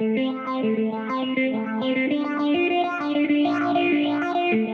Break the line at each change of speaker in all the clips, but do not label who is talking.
Thank you.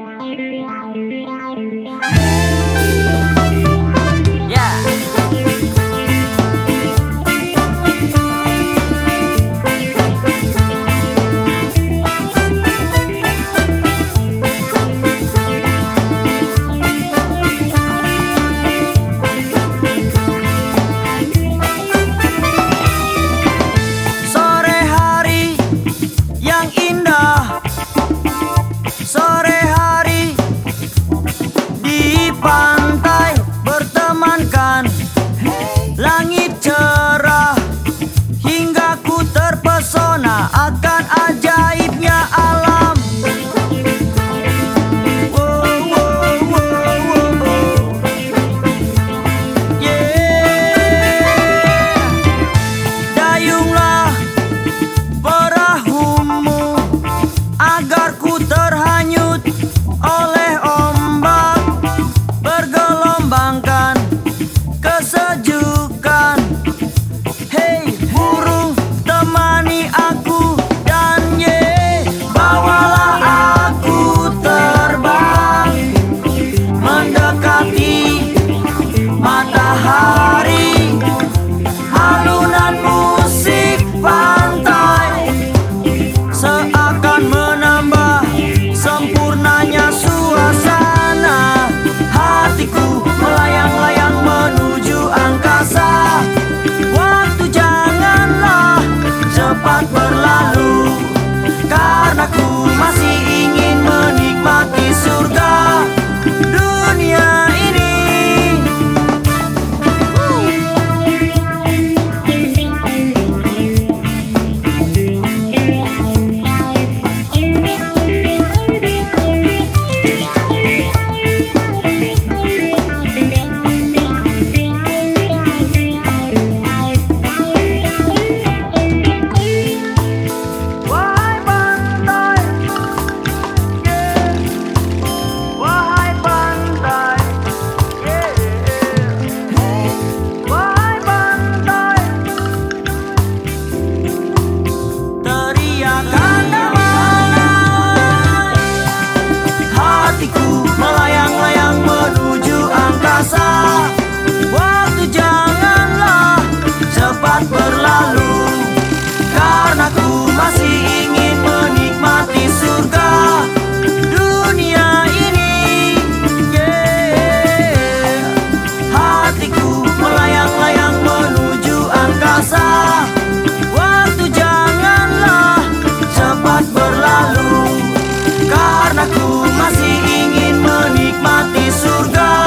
matahari Alunan musik pantai Seakan menambah sempurnanya suasana. Hatiku melayang-layang menuju angkasa. Waktu janganlah cepat berlalu Karena ku masih ingin menikmati Karena ku masih ingin menikmati surga.